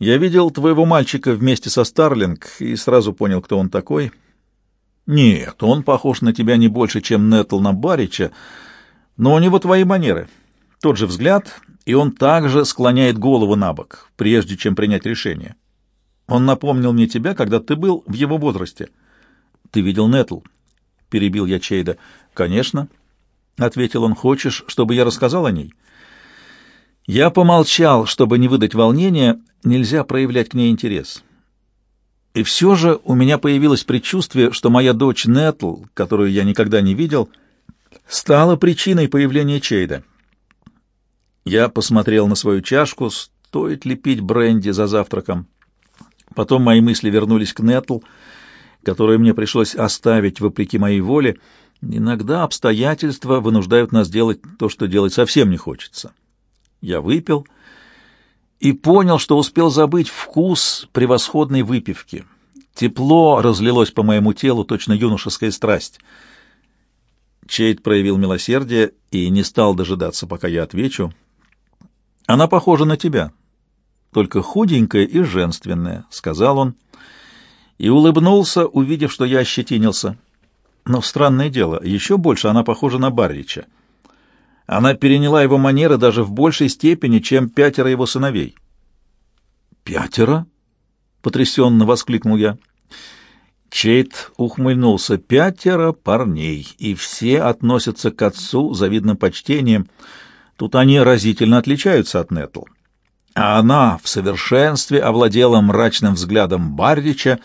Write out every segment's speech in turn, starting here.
Я видел твоего мальчика вместе со Старлинг и сразу понял, кто он такой. Нет, он похож на тебя не больше, чем Нетл на Барича, но у него твои манеры. Тот же взгляд, и он также склоняет голову на бок, прежде чем принять решение. Он напомнил мне тебя, когда ты был в его возрасте. Ты видел Нетл? Перебил я Чейда. Конечно, ответил он. Хочешь, чтобы я рассказал о ней? Я помолчал, чтобы не выдать волнения, нельзя проявлять к ней интерес. И все же у меня появилось предчувствие, что моя дочь Нетл, которую я никогда не видел, стала причиной появления Чейда. Я посмотрел на свою чашку, стоит ли пить бренди за завтраком. Потом мои мысли вернулись к Нетл, которую мне пришлось оставить вопреки моей воле. Иногда обстоятельства вынуждают нас делать то, что делать совсем не хочется. Я выпил и понял, что успел забыть вкус превосходной выпивки. Тепло разлилось по моему телу, точно юношеская страсть. Чейд проявил милосердие и не стал дожидаться, пока я отвечу. «Она похожа на тебя, только худенькая и женственная», — сказал он, и улыбнулся, увидев, что я ощетинился. Но странное дело, еще больше она похожа на Баррича. Она переняла его манеры даже в большей степени, чем пятеро его сыновей. «Пятеро?» — потрясенно воскликнул я. Чейт ухмыльнулся. «Пятеро парней, и все относятся к отцу завидным почтением. Тут они разительно отличаются от Нетл. А она в совершенстве овладела мрачным взглядом Баррича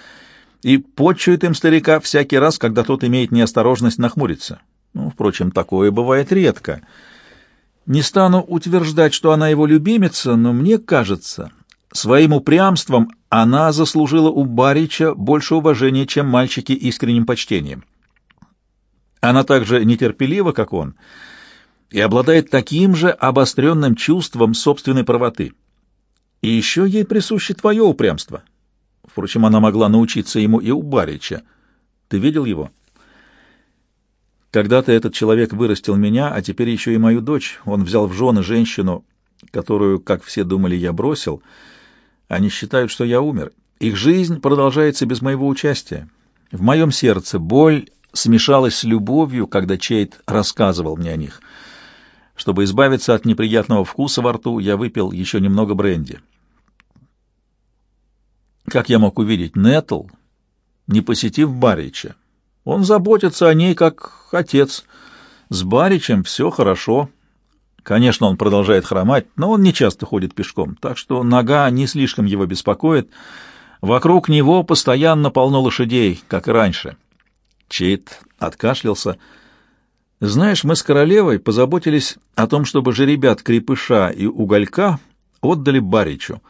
и почует им старика всякий раз, когда тот имеет неосторожность нахмуриться. Ну, впрочем, такое бывает редко». Не стану утверждать, что она его любимица, но мне кажется, своим упрямством она заслужила у Барича больше уважения, чем мальчики искренним почтением. Она также нетерпелива, как он, и обладает таким же обостренным чувством собственной правоты. И еще ей присуще твое упрямство. Впрочем, она могла научиться ему и у Барича. Ты видел его?» Когда-то этот человек вырастил меня, а теперь еще и мою дочь. Он взял в жены женщину, которую, как все думали, я бросил. Они считают, что я умер. Их жизнь продолжается без моего участия. В моем сердце боль смешалась с любовью, когда Чейт рассказывал мне о них. Чтобы избавиться от неприятного вкуса во рту, я выпил еще немного бренди. Как я мог увидеть Нетл, не посетив Барича? Он заботится о ней как отец. С Баричем все хорошо. Конечно, он продолжает хромать, но он не часто ходит пешком, так что нога не слишком его беспокоит. Вокруг него постоянно полно лошадей, как и раньше. Чейт откашлялся. Знаешь, мы с королевой позаботились о том, чтобы жеребят крепыша и уголька отдали Баричу.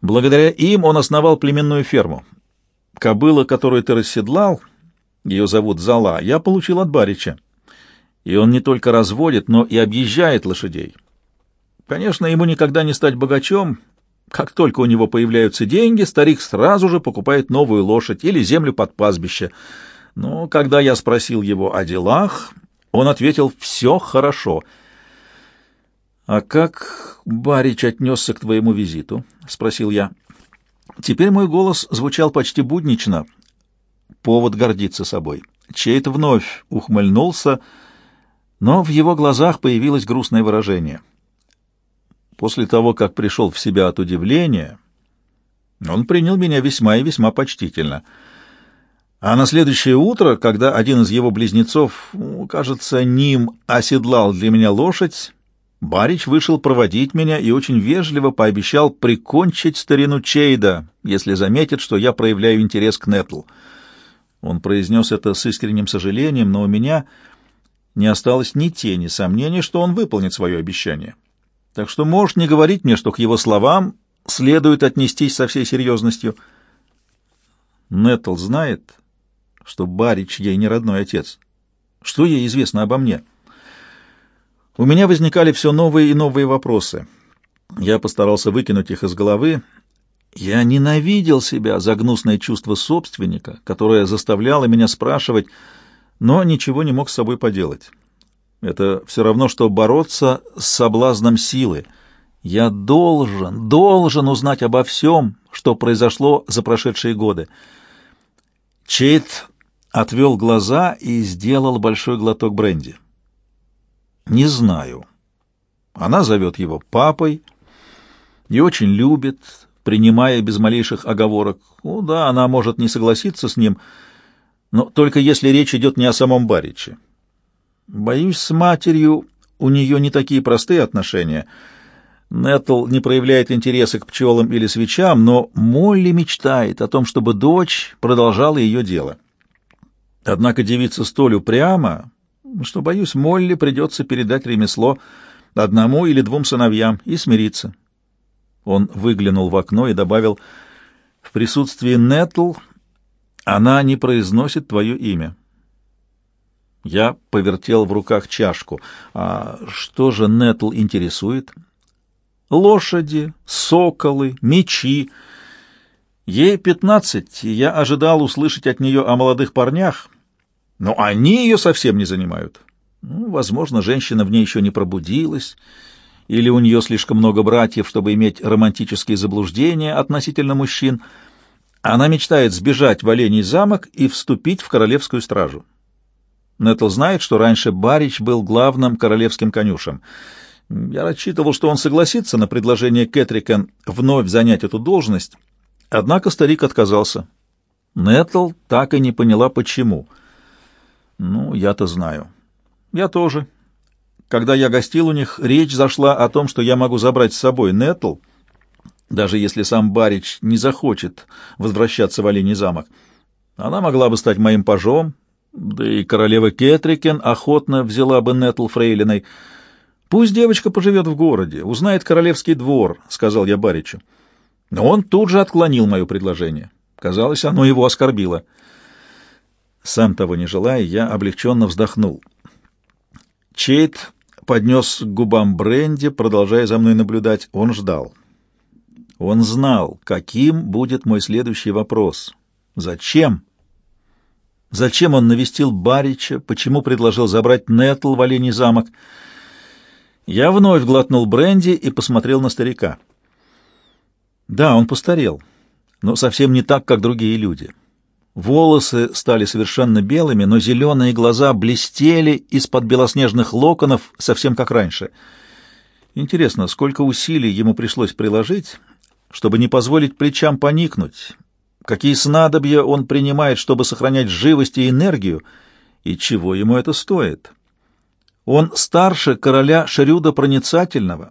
Благодаря им он основал племенную ферму. Кобыла, которую ты расседлал, ее зовут Зала, я получил от Барича. И он не только разводит, но и объезжает лошадей. Конечно, ему никогда не стать богачом. Как только у него появляются деньги, старик сразу же покупает новую лошадь или землю под пастбище. Но когда я спросил его о делах, он ответил «все хорошо». «А как Барич отнесся к твоему визиту?» — спросил я. Теперь мой голос звучал почти буднично, повод гордиться собой. Чейт вновь ухмыльнулся, но в его глазах появилось грустное выражение. После того, как пришел в себя от удивления, он принял меня весьма и весьма почтительно. А на следующее утро, когда один из его близнецов, кажется, ним оседлал для меня лошадь, Барич вышел проводить меня и очень вежливо пообещал прикончить старину Чейда, если заметит, что я проявляю интерес к Нетл. Он произнес это с искренним сожалением, но у меня не осталось ни тени сомнений, что он выполнит свое обещание. Так что можешь не говорить мне, что к его словам следует отнестись со всей серьезностью. Нетл знает, что Барич ей не родной отец. Что ей известно обо мне? У меня возникали все новые и новые вопросы. Я постарался выкинуть их из головы, я ненавидел себя за гнусное чувство собственника, которое заставляло меня спрашивать, но ничего не мог с собой поделать. Это все равно, что бороться с соблазном силы. Я должен, должен узнать обо всем, что произошло за прошедшие годы. Чейт отвел глаза и сделал большой глоток бренди. Не знаю. Она зовет его папой и очень любит, принимая без малейших оговорок. Ну да, она может не согласиться с ним, но только если речь идет не о самом Бариче. Боюсь, с матерью у нее не такие простые отношения — Нетл не проявляет интереса к пчелам или свечам, но Молли мечтает о том, чтобы дочь продолжала ее дело. Однако девица столь упряма, что, боюсь, Молли придется передать ремесло одному или двум сыновьям и смириться. Он выглянул в окно и добавил, «В присутствии Нетл она не произносит твое имя». Я повертел в руках чашку. «А что же Нетл интересует?» лошади, соколы, мечи. Ей пятнадцать, и я ожидал услышать от нее о молодых парнях, но они ее совсем не занимают. Ну, возможно, женщина в ней еще не пробудилась, или у нее слишком много братьев, чтобы иметь романтические заблуждения относительно мужчин. Она мечтает сбежать в Оленей замок и вступить в королевскую стражу. Нетл знает, что раньше Барич был главным королевским конюшем — я рассчитывал, что он согласится на предложение Кэтрикен вновь занять эту должность, однако старик отказался. Нетл так и не поняла, почему. Ну, я-то знаю. Я тоже. Когда я гостил у них, речь зашла о том, что я могу забрать с собой Нетл, даже если сам Барич не захочет возвращаться в Оленей замок. Она могла бы стать моим пажом, да и королева Кетрикен охотно взяла бы Нетл фрейлиной — Пусть девочка поживет в городе, узнает королевский двор, — сказал я Баричу. Но он тут же отклонил мое предложение. Казалось, оно его оскорбило. Сам того не желая, я облегченно вздохнул. Чейт поднес к губам бренди, продолжая за мной наблюдать. Он ждал. Он знал, каким будет мой следующий вопрос. Зачем? Зачем он навестил Барича? Почему предложил забрать Нетл в Оленей замок? — я вновь глотнул бренди и посмотрел на старика. Да, он постарел, но совсем не так, как другие люди. Волосы стали совершенно белыми, но зеленые глаза блестели из-под белоснежных локонов, совсем как раньше. Интересно, сколько усилий ему пришлось приложить, чтобы не позволить плечам поникнуть, какие снадобья он принимает, чтобы сохранять живость и энергию, и чего ему это стоит. Он старше короля Шрюда Проницательного,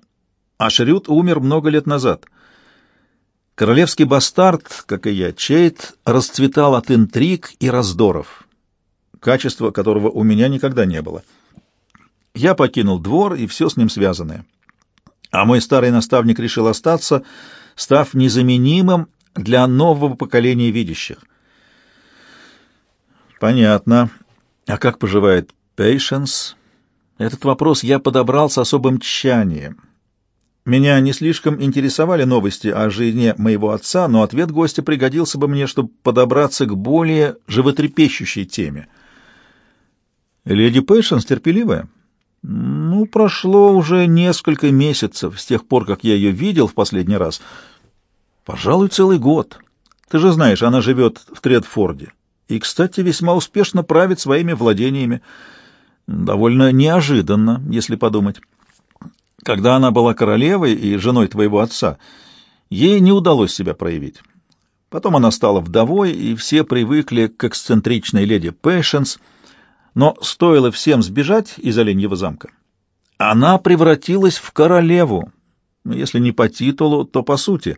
а Шрюд умер много лет назад. Королевский бастард, как и я, Чейт, расцветал от интриг и раздоров, качества которого у меня никогда не было. Я покинул двор и все с ним связанное. А мой старый наставник решил остаться, став незаменимым для нового поколения видящих. Понятно. А как поживает Пейшенс? Этот вопрос я подобрал с особым тщанием. Меня не слишком интересовали новости о жене моего отца, но ответ гостя пригодился бы мне, чтобы подобраться к более животрепещущей теме. Леди Пэйшенс терпеливая? Ну, прошло уже несколько месяцев с тех пор, как я ее видел в последний раз. Пожалуй, целый год. Ты же знаешь, она живет в Тредфорде. И, кстати, весьма успешно правит своими владениями. Довольно неожиданно, если подумать. Когда она была королевой и женой твоего отца, ей не удалось себя проявить. Потом она стала вдовой, и все привыкли к эксцентричной леди Пэшенс, но стоило всем сбежать из Оленьего замка. Она превратилась в королеву, если не по титулу, то по сути.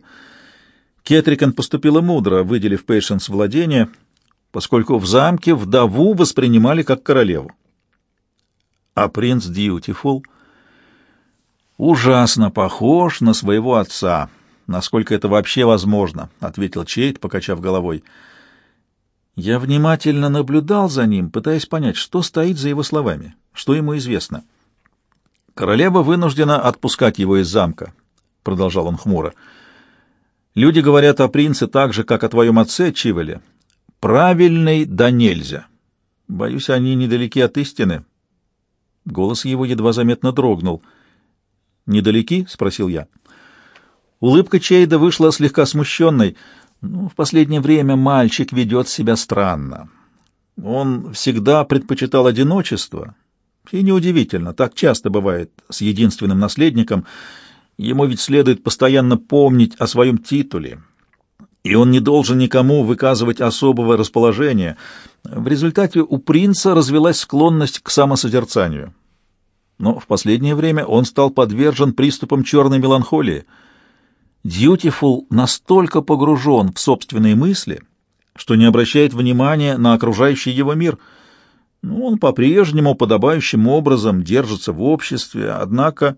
Кетрикен поступила мудро, выделив Пэйшенс владение, поскольку в замке вдову воспринимали как королеву. А принц Дьютифул ужасно похож на своего отца, насколько это вообще возможно, — ответил Чейт, покачав головой. Я внимательно наблюдал за ним, пытаясь понять, что стоит за его словами, что ему известно. Королева вынуждена отпускать его из замка, — продолжал он хмуро. Люди говорят о принце так же, как о твоем отце, Чивеле. Правильный да нельзя. Боюсь, они недалеки от истины. Голос его едва заметно дрогнул. «Недалеки?» — спросил я. Улыбка Чейда вышла слегка смущенной. Ну, в последнее время мальчик ведет себя странно. Он всегда предпочитал одиночество. И неудивительно, так часто бывает с единственным наследником. Ему ведь следует постоянно помнить о своем титуле. И он не должен никому выказывать особого расположения. В результате у принца развелась склонность к самосозерцанию. Но в последнее время он стал подвержен приступам черной меланхолии — Дьютифул настолько погружен в собственные мысли, что не обращает внимания на окружающий его мир. Ну, он по-прежнему подобающим образом держится в обществе, однако...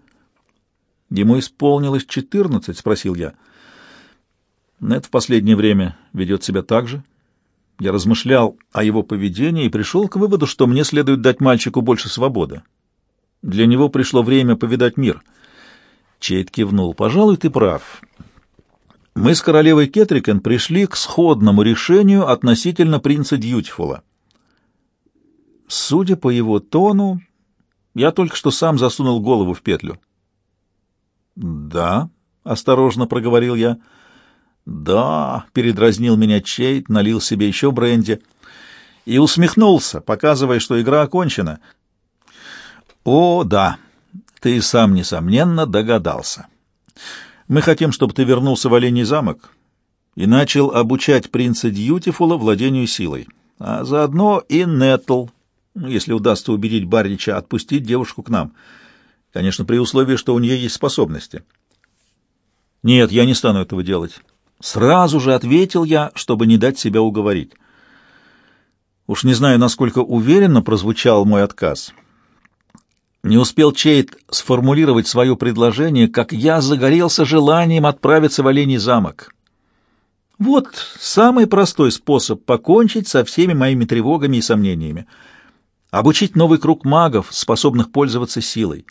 Ему исполнилось четырнадцать, спросил я. Нет в последнее время ведет себя так же. Я размышлял о его поведении и пришел к выводу, что мне следует дать мальчику больше свободы. Для него пришло время повидать мир — Чейд кивнул. «Пожалуй, ты прав. Мы с королевой Кетрикен пришли к сходному решению относительно принца Дьютифула. Судя по его тону, я только что сам засунул голову в петлю». «Да», — осторожно проговорил я. «Да», — передразнил меня Чейд, налил себе еще бренди и усмехнулся, показывая, что игра окончена. «О, да». Ты сам, несомненно, догадался. Мы хотим, чтобы ты вернулся в Оленей замок и начал обучать принца Дьютифула владению силой, а заодно и Нетл, если удастся убедить Баррича отпустить девушку к нам. Конечно, при условии, что у нее есть способности. Нет, я не стану этого делать. Сразу же ответил я, чтобы не дать себя уговорить. Уж не знаю, насколько уверенно прозвучал мой отказ — не успел Чейт сформулировать свое предложение, как я загорелся желанием отправиться в Оленей замок. Вот самый простой способ покончить со всеми моими тревогами и сомнениями. Обучить новый круг магов, способных пользоваться силой.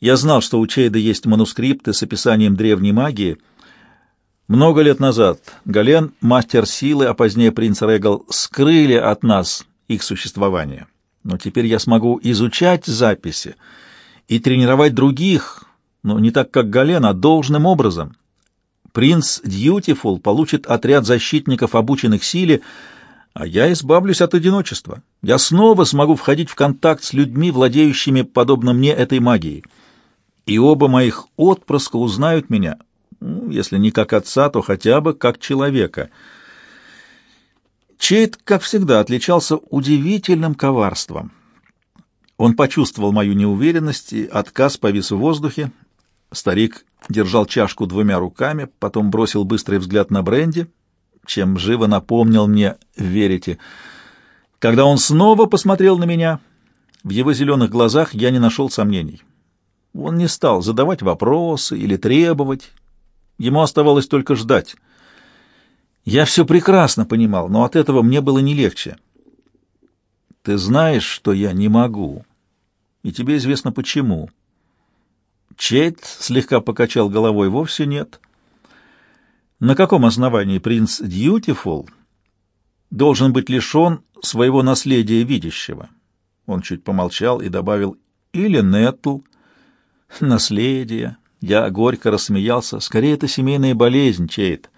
Я знал, что у Чейда есть манускрипты с описанием древней магии. Много лет назад Гален, мастер силы, а позднее принц Регал, скрыли от нас их существование но теперь я смогу изучать записи и тренировать других, но не так, как Гален, а должным образом. Принц Дьютифул получит отряд защитников, обученных силе, а я избавлюсь от одиночества. Я снова смогу входить в контакт с людьми, владеющими, подобно мне, этой магией. И оба моих отпрыска узнают меня, ну, если не как отца, то хотя бы как человека — Чейд, как всегда, отличался удивительным коварством. Он почувствовал мою неуверенность, и отказ повис в воздухе. Старик держал чашку двумя руками, потом бросил быстрый взгляд на Бренди, чем живо напомнил мне «верите». Когда он снова посмотрел на меня, в его зеленых глазах я не нашел сомнений. Он не стал задавать вопросы или требовать. Ему оставалось только ждать — я все прекрасно понимал, но от этого мне было не легче. Ты знаешь, что я не могу, и тебе известно почему. Чейт слегка покачал головой, вовсе нет. На каком основании принц Дьютифул должен быть лишен своего наследия видящего? Он чуть помолчал и добавил, или Нетл, наследие. Я горько рассмеялся. Скорее, это семейная болезнь, Чейт.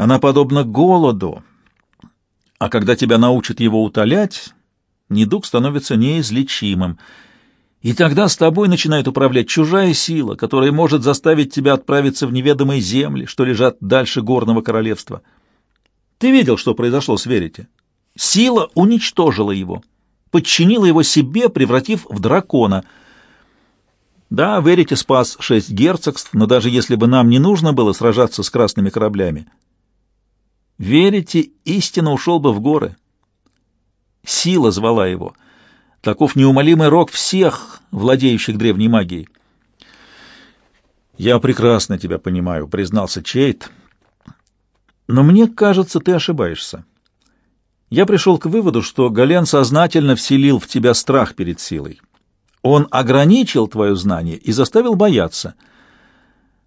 Она подобна голоду, а когда тебя научат его утолять, недуг становится неизлечимым. И тогда с тобой начинает управлять чужая сила, которая может заставить тебя отправиться в неведомые земли, что лежат дальше горного королевства. Ты видел, что произошло с Верите? Сила уничтожила его, подчинила его себе, превратив в дракона. Да, Верите спас шесть герцогств, но даже если бы нам не нужно было сражаться с красными кораблями, Верите, истинно ушел бы в горы. Сила звала его. Таков неумолимый рок всех, владеющих древней магией. «Я прекрасно тебя понимаю», — признался Чейт. «Но мне кажется, ты ошибаешься. Я пришел к выводу, что Гален сознательно вселил в тебя страх перед силой. Он ограничил твое знание и заставил бояться.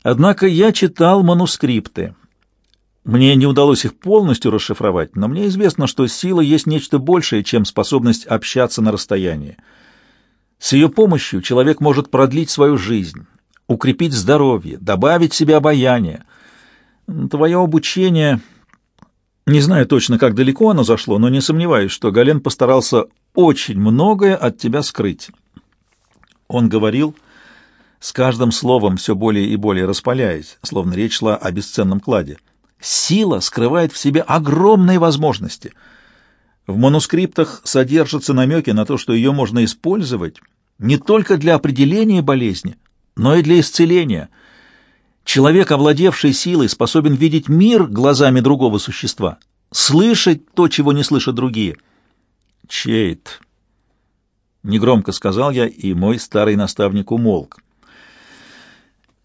Однако я читал манускрипты». Мне не удалось их полностью расшифровать, но мне известно, что сила есть нечто большее, чем способность общаться на расстоянии. С ее помощью человек может продлить свою жизнь, укрепить здоровье, добавить себе обаяние. Твое обучение... Не знаю точно, как далеко оно зашло, но не сомневаюсь, что Гален постарался очень многое от тебя скрыть. Он говорил, с каждым словом все более и более распаляясь, словно речь шла о бесценном кладе. Сила скрывает в себе огромные возможности. В манускриптах содержатся намеки на то, что ее можно использовать не только для определения болезни, но и для исцеления. Человек, овладевший силой, способен видеть мир глазами другого существа, слышать то, чего не слышат другие. «Чейт», — негромко сказал я, и мой старый наставник умолк.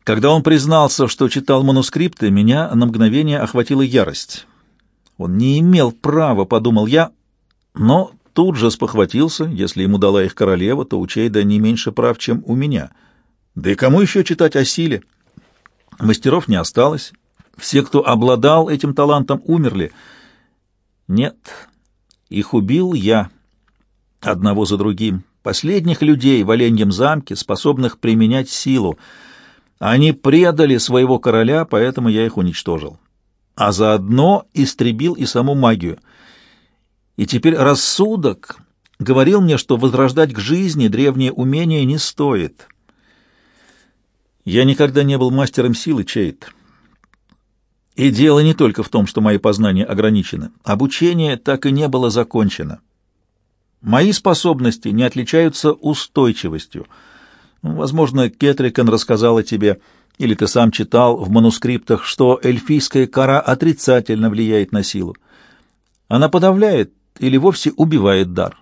Когда он признался, что читал манускрипты, меня на мгновение охватила ярость. Он не имел права, подумал я, но тут же спохватился, если ему дала их королева, то у Чейда не меньше прав, чем у меня — да и кому еще читать о силе? Мастеров не осталось. Все, кто обладал этим талантом, умерли. Нет, их убил я, одного за другим. Последних людей в Оленьем замке, способных применять силу. Они предали своего короля, поэтому я их уничтожил. А заодно истребил и саму магию. И теперь рассудок говорил мне, что возрождать к жизни древние умения не стоит». Я никогда не был мастером силы, Чейт. И дело не только в том, что мои познания ограничены. Обучение так и не было закончено. Мои способности не отличаются устойчивостью. Возможно, Кетрикен рассказала тебе, или ты сам читал в манускриптах, что эльфийская кора отрицательно влияет на силу. Она подавляет или вовсе убивает дар.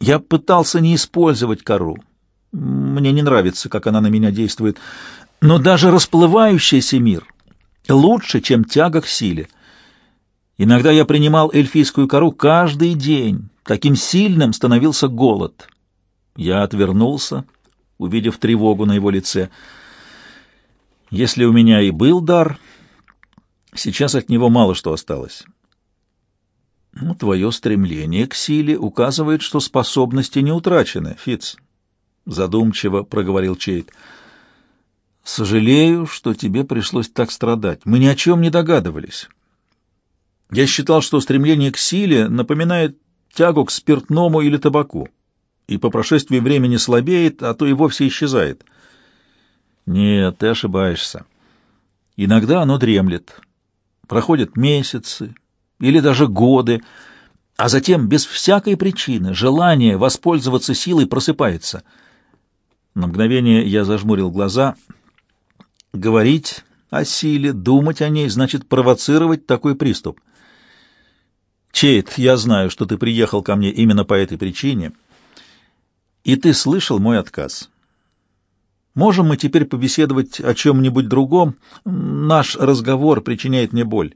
Я пытался не использовать кору, мне не нравится, как она на меня действует. Но даже расплывающийся мир лучше, чем тяга к силе. Иногда я принимал эльфийскую кору каждый день. Таким сильным становился голод. Я отвернулся, увидев тревогу на его лице. Если у меня и был дар, сейчас от него мало что осталось. Ну, твое стремление к силе указывает, что способности не утрачены, Фиц задумчиво проговорил Чейт. Сожалею, что тебе пришлось так страдать. Мы ни о чем не догадывались. Я считал, что стремление к силе напоминает тягу к спиртному или табаку, и по прошествии времени слабеет, а то и вовсе исчезает. Нет, ты ошибаешься. Иногда оно дремлет. Проходят месяцы или даже годы, а затем без всякой причины желание воспользоваться силой просыпается — на мгновение я зажмурил глаза. Говорить о силе, думать о ней, значит провоцировать такой приступ. Чейт, я знаю, что ты приехал ко мне именно по этой причине, и ты слышал мой отказ. Можем мы теперь побеседовать о чем-нибудь другом? Наш разговор причиняет мне боль.